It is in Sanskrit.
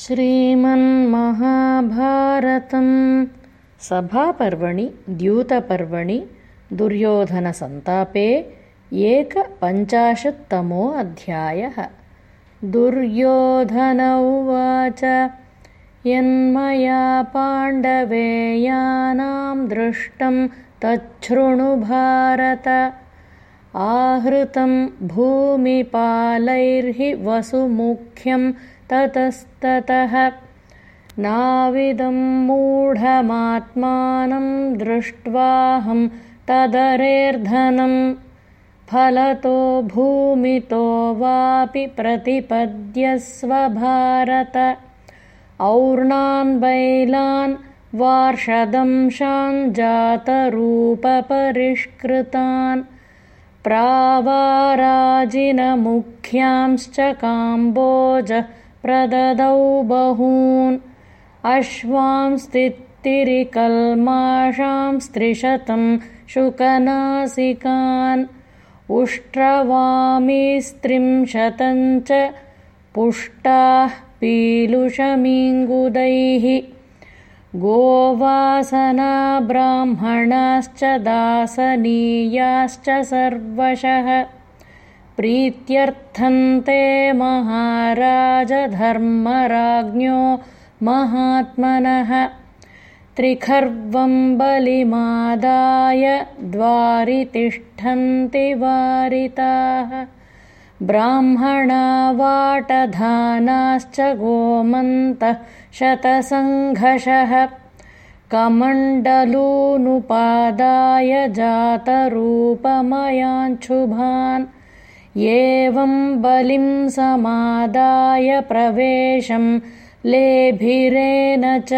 श्रीमन्महाभारतं सभापर्वणि द्यूतपर्वणि दुर्योधनसन्तापे एकपञ्चाशत्तमोऽध्यायः दुर्योधन उवाच यन्मया पाण्डवेयानां दृष्टं तच्छृणुभारत आहृतं भूमिपालैर्हि वसुमुख्यं ततस्ततः नाविदं मूढमात्मानं दृष्ट्वाहं तदरेर्धनं फलतो भूमितो वापि प्रतिपद्यस्व भारत और्णान् बैलान् जातरूपपरिष्कृतान् प्रावाराजिनमुख्यांश्च काम्बोज प्रददौ बहून्। अश्वांस्तित्तिरिकल्माषांस्त्रिशतं शुकनासिकान्। उष्ट्रवामीस्त्रिंशतञ्च पुष्टाः पीलुषमीङ्गुदैः। गोवासनाब्राह्मणाश्च दासनीयाश्च सर्वशः प्रीत्यर्थन्ते महाराजधर्मराज्ञो महात्मनः त्रिखर्वं बलिमादाय द्वारि तिष्ठन्ति वारिताः। ब्राह्मणावाटधानाश्च गोमन्तः शतसङ्घषः कमण्डलूनुपादाय जातरूपमयाञ्छुभान् एवं बलिं समादाय प्रवेशं लेभिरेण च